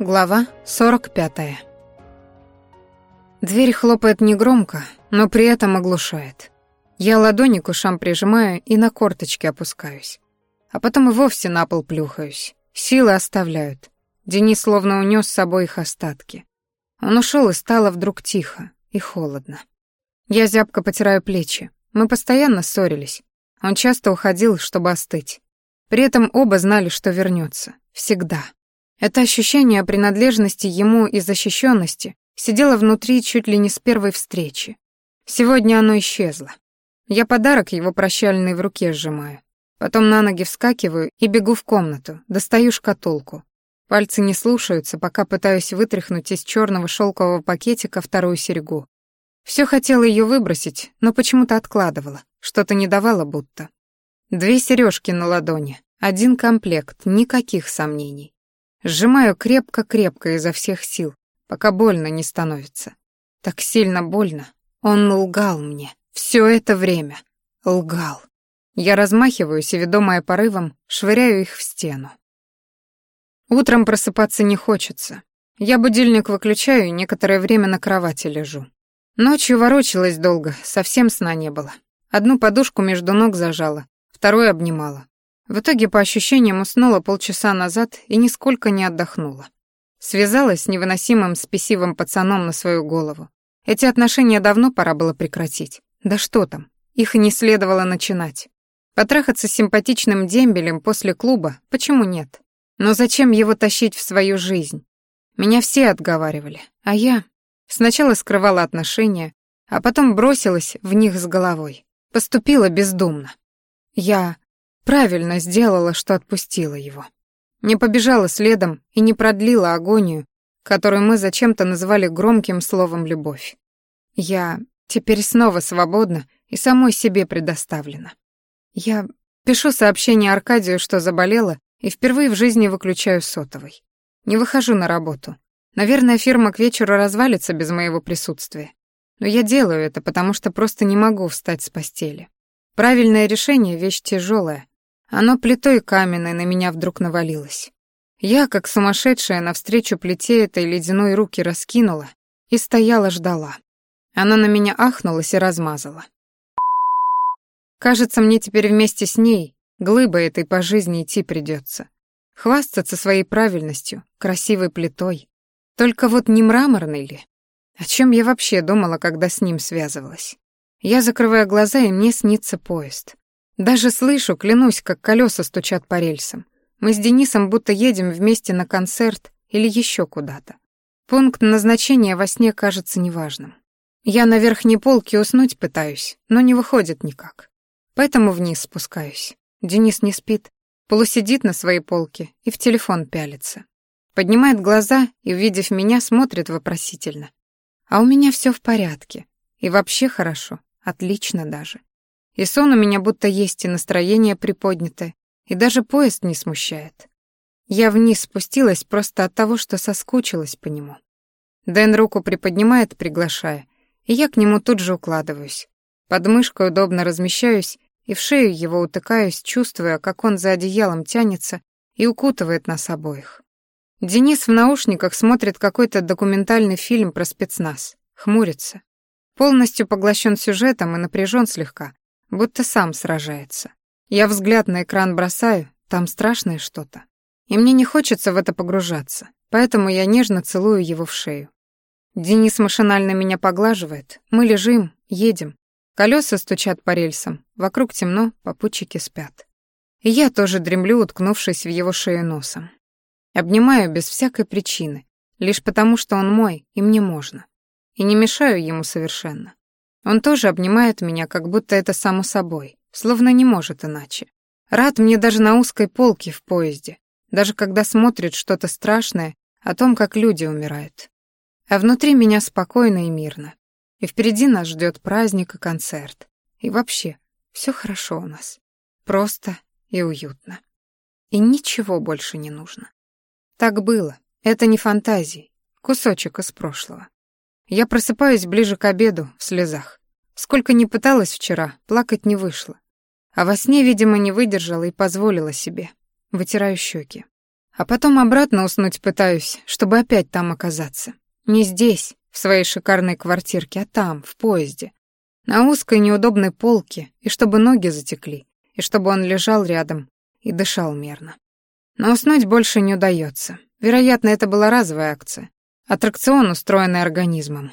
Глава 45. Дверь хлопает негромко, но при этом оглушает. Я ладони к ушам прижимаю и на корточки опускаюсь. А потом и вовсе на пол плюхаюсь. Силы оставляют. Денис словно унес с собой их остатки. Он ушел и стало вдруг тихо и холодно. Я зябко потираю плечи. Мы постоянно ссорились. Он часто уходил, чтобы остыть. При этом оба знали, что вернется. Всегда. Это ощущение принадлежности ему и защищенности сидело внутри чуть ли не с первой встречи. Сегодня оно исчезло. Я подарок его прощальный в руке сжимаю. Потом на ноги вскакиваю и бегу в комнату, достаю шкатулку. Пальцы не слушаются, пока пытаюсь вытряхнуть из черного шелкового пакетика вторую серьгу. Все хотела ее выбросить, но почему-то откладывала, что-то не давала будто. Две сережки на ладони, один комплект, никаких сомнений. Сжимаю крепко-крепко изо всех сил, пока больно не становится. Так сильно больно. Он лгал мне. Все это время. Лгал. Я размахиваюсь и, ведомая порывом, швыряю их в стену. Утром просыпаться не хочется. Я будильник выключаю и некоторое время на кровати лежу. Ночью ворочалась долго, совсем сна не было. Одну подушку между ног зажала, вторую обнимала. В итоге, по ощущениям, уснула полчаса назад и нисколько не отдохнула. Связалась с невыносимым спесивым пацаном на свою голову. Эти отношения давно пора было прекратить. Да что там, их и не следовало начинать. Потрахаться с симпатичным дембелем после клуба, почему нет? Но зачем его тащить в свою жизнь? Меня все отговаривали, а я сначала скрывала отношения, а потом бросилась в них с головой. Поступила бездумно. Я Правильно сделала, что отпустила его. Не побежала следом и не продлила агонию, которую мы зачем-то назвали громким словом «любовь». Я теперь снова свободна и самой себе предоставлена. Я пишу сообщение Аркадию, что заболела, и впервые в жизни выключаю сотовый. Не выхожу на работу. Наверное, фирма к вечеру развалится без моего присутствия. Но я делаю это, потому что просто не могу встать с постели. Правильное решение — вещь тяжелая, оно плитой каменной на меня вдруг навалилось. Я, как сумасшедшая, навстречу плите этой ледяной руки раскинула и стояла ждала. Она на меня ахнулась и размазала. Кажется, мне теперь вместе с ней, глыбой этой по жизни идти придется. Хвастаться своей правильностью, красивой плитой. Только вот не мраморной ли? О чем я вообще думала, когда с ним связывалась? Я закрываю глаза, и мне снится поезд. Даже слышу, клянусь, как колеса стучат по рельсам. Мы с Денисом будто едем вместе на концерт или еще куда-то. Пункт назначения во сне кажется неважным. Я на верхней полке уснуть пытаюсь, но не выходит никак. Поэтому вниз спускаюсь. Денис не спит, полусидит на своей полке и в телефон пялится. Поднимает глаза и, увидев меня, смотрит вопросительно. А у меня все в порядке. И вообще хорошо, отлично даже. И сон у меня будто есть, и настроение приподнятое, и даже поезд не смущает. Я вниз спустилась просто от того, что соскучилась по нему. Дэн руку приподнимает, приглашая, и я к нему тут же укладываюсь. Под мышкой удобно размещаюсь и в шею его утыкаюсь, чувствуя, как он за одеялом тянется и укутывает нас обоих. Денис в наушниках смотрит какой-то документальный фильм про спецназ, хмурится. Полностью поглощен сюжетом и напряжен слегка, будто сам сражается. Я взгляд на экран бросаю, там страшное что-то. И мне не хочется в это погружаться, поэтому я нежно целую его в шею. Денис машинально меня поглаживает, мы лежим, едем. Колеса стучат по рельсам, вокруг темно, попутчики спят. И я тоже дремлю, уткнувшись в его шею носом. Обнимаю без всякой причины, лишь потому, что он мой, и мне можно. И не мешаю ему совершенно. Он тоже обнимает меня, как будто это само собой, словно не может иначе. Рад мне даже на узкой полке в поезде, даже когда смотрит что-то страшное о том, как люди умирают. А внутри меня спокойно и мирно. И впереди нас ждет праздник и концерт. И вообще, все хорошо у нас. Просто и уютно. И ничего больше не нужно. Так было. Это не фантазии. Кусочек из прошлого. Я просыпаюсь ближе к обеду в слезах. Сколько ни пыталась вчера, плакать не вышло. А во сне, видимо, не выдержала и позволила себе. Вытираю щеки. А потом обратно уснуть пытаюсь, чтобы опять там оказаться. Не здесь, в своей шикарной квартирке, а там, в поезде. На узкой неудобной полке, и чтобы ноги затекли, и чтобы он лежал рядом и дышал мерно. Но уснуть больше не удается. Вероятно, это была разовая акция. Аттракцион, устроенный организмом.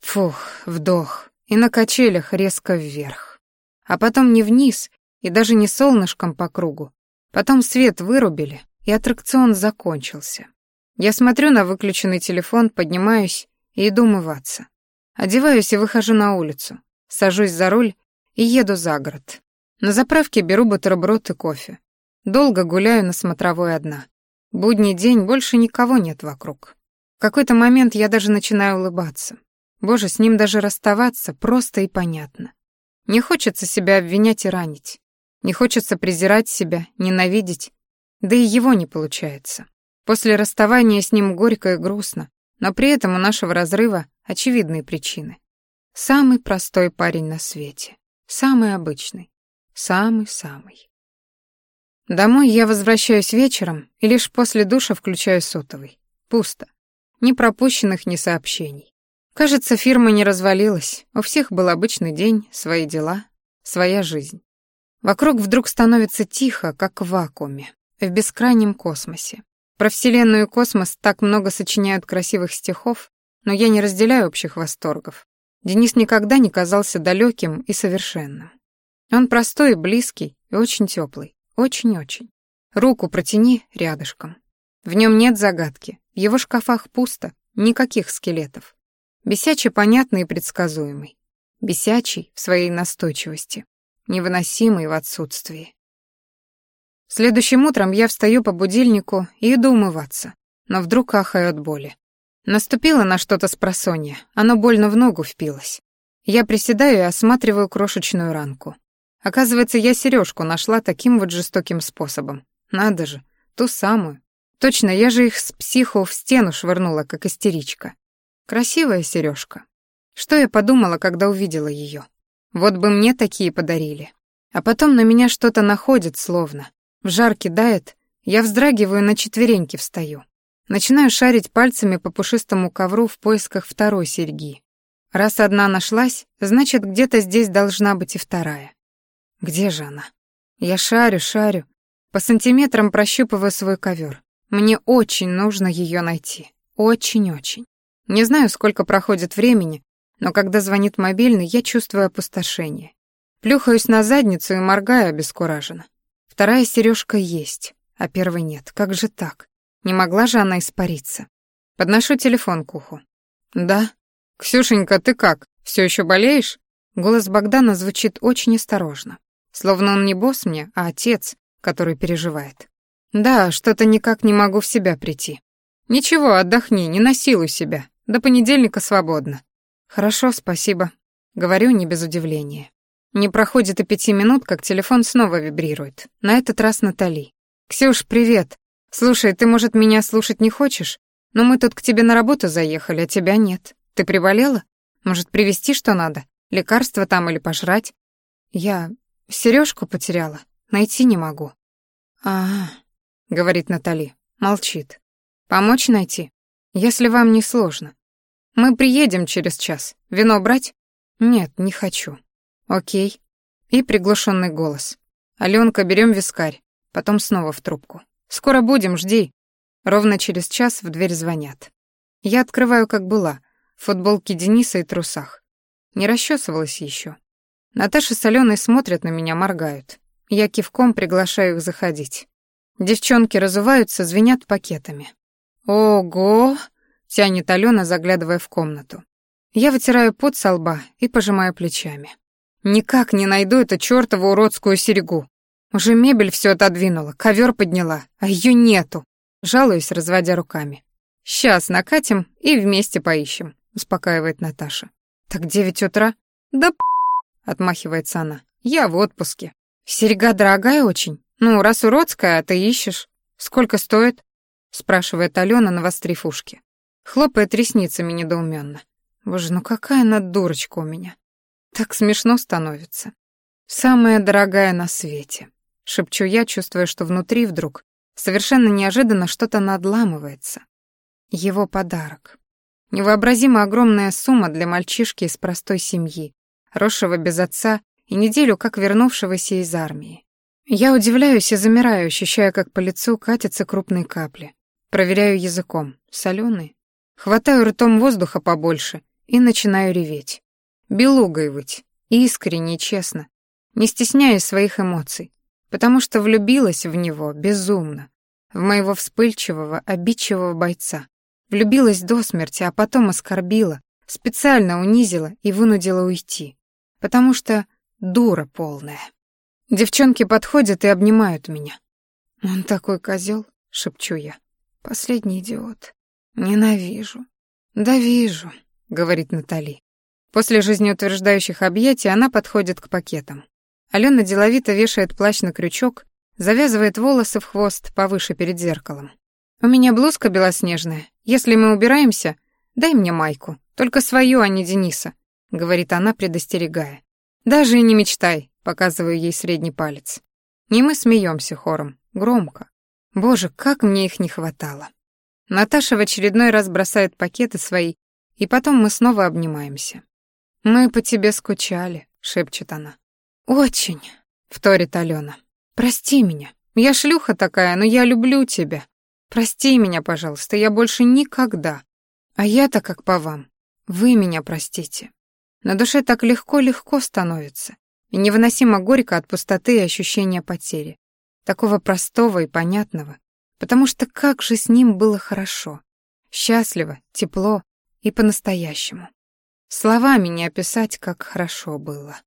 Фух, вдох. И на качелях резко вверх. А потом не вниз, и даже не солнышком по кругу. Потом свет вырубили, и аттракцион закончился. Я смотрю на выключенный телефон, поднимаюсь и иду умываться. Одеваюсь и выхожу на улицу. Сажусь за руль и еду за город. На заправке беру бутерброд и кофе. Долго гуляю на смотровой одна. Будний день, больше никого нет вокруг. Какой-то момент я даже начинаю улыбаться. Боже, с ним даже расставаться просто и понятно. Не хочется себя обвинять и ранить. Не хочется презирать себя, ненавидеть. Да и его не получается. После расставания с ним горько и грустно, но при этом у нашего разрыва очевидные причины. Самый простой парень на свете. Самый обычный. Самый-самый. Домой я возвращаюсь вечером и лишь после душа включаю сотовый. Пусто. Ни пропущенных, ни сообщений. Кажется, фирма не развалилась. У всех был обычный день, свои дела, своя жизнь. Вокруг вдруг становится тихо, как в вакууме, в бескрайнем космосе. Про Вселенную и космос так много сочиняют красивых стихов, но я не разделяю общих восторгов. Денис никогда не казался далеким и совершенным. Он простой близкий, и очень теплый. Очень-очень. Руку протяни рядышком. В нем нет загадки. В его шкафах пусто, никаких скелетов. Бесячий понятный и предсказуемый. Бесячий в своей настойчивости. Невыносимый в отсутствии. Следующим утром я встаю по будильнику и иду умываться, но вдруг ахаю от боли. Наступило на что-то с просонья, оно больно в ногу впилось. Я приседаю и осматриваю крошечную ранку. Оказывается, я сережку нашла таким вот жестоким способом. Надо же, ту самую. Точно, я же их с психу в стену швырнула, как истеричка. Красивая сережка. Что я подумала, когда увидела ее? Вот бы мне такие подарили. А потом на меня что-то находит словно. В жар кидает, я вздрагиваю, на четвереньки встаю. Начинаю шарить пальцами по пушистому ковру в поисках второй серьги. Раз одна нашлась, значит, где-то здесь должна быть и вторая. Где же она? Я шарю, шарю, по сантиметрам прощупываю свой ковер. Мне очень нужно ее найти. Очень-очень. Не знаю, сколько проходит времени, но когда звонит мобильный, я чувствую опустошение. Плюхаюсь на задницу и моргаю обескураженно. Вторая сережка есть, а первой нет. Как же так? Не могла же она испариться. Подношу телефон к уху. «Да». «Ксюшенька, ты как? Все еще болеешь?» Голос Богдана звучит очень осторожно. Словно он не босс мне, а отец, который переживает. Да, что-то никак не могу в себя прийти. Ничего, отдохни, не насилуй себя. До понедельника свободно. Хорошо, спасибо. Говорю не без удивления. Не проходит и пяти минут, как телефон снова вибрирует. На этот раз Натали. «Ксюш, привет. Слушай, ты, может, меня слушать не хочешь? Но мы тут к тебе на работу заехали, а тебя нет. Ты приболела? Может, привезти что надо? Лекарство там или пожрать?» «Я... Сережку потеряла. Найти не могу. А, говорит Натали. Молчит. Помочь найти? Если вам не сложно. Мы приедем через час. Вино брать? Нет, не хочу. Окей. И приглушенный голос. Аленка, берем вискарь. Потом снова в трубку. Скоро будем, жди. Ровно через час в дверь звонят. Я открываю, как была, в футболке Дениса и трусах. Не расчесывалась еще. Наташа с Аленой смотрят на меня, моргают. Я кивком приглашаю их заходить. Девчонки разуваются, звенят пакетами. «Ого!» — тянет Алена, заглядывая в комнату. Я вытираю пот со лба и пожимаю плечами. Никак не найду эту чёртову уродскую серьгу. Уже мебель все отодвинула, ковер подняла, а ее нету. Жалуюсь, разводя руками. «Сейчас накатим и вместе поищем», — успокаивает Наташа. «Так девять утра?» «Да — отмахивается она. «Я в отпуске. Серега дорогая очень. Ну, раз уродская, а ты ищешь. Сколько стоит?» — спрашивает Алена, навострив ушки. Хлопает ресницами недоуменно. «Боже, ну какая она дурочка у меня. Так смешно становится. Самая дорогая на свете». Шепчу я, чувствуя, что внутри вдруг Совершенно неожиданно что-то надламывается. Его подарок. Невообразимо огромная сумма для мальчишки из простой семьи, росшего без отца и неделю как вернувшегося из армии. Я удивляюсь и замираю, ощущая, как по лицу катятся крупные капли. Проверяю языком. Соленый. Хватаю ртом воздуха побольше и начинаю реветь. Белугой выть. Искренне и честно. Не стесняясь своих эмоций. Потому что влюбилась в него безумно. В моего вспыльчивого, обидчивого бойца. Влюбилась до смерти, а потом оскорбила, специально унизила и вынудила уйти. Потому что дура полная. Девчонки подходят и обнимают меня. «Он такой козел, шепчу я. «Последний идиот. Ненавижу». «Да вижу», — говорит Натали. После жизнеутверждающих объятий она подходит к пакетам. Алена деловито вешает плащ на крючок, завязывает волосы в хвост повыше перед зеркалом. «У меня блузка белоснежная. Если мы убираемся, дай мне майку. Только свою, а не Дениса», — говорит она, предостерегая. «Даже и не мечтай. Показываю ей средний палец. И мы смеемся хором, громко. Боже, как мне их не хватало. Наташа в очередной раз бросает пакеты свои, и потом мы снова обнимаемся. «Мы по тебе скучали», — шепчет она. «Очень», — вторит Алена. «Прости меня. Я шлюха такая, но я люблю тебя. Прости меня, пожалуйста, я больше никогда. А я-то как по вам. Вы меня простите. На душе так легко-легко становится и невыносимо горько от пустоты и ощущения потери. Такого простого и понятного, потому что как же с ним было хорошо, счастливо, тепло и по-настоящему. Словами не описать, как хорошо было.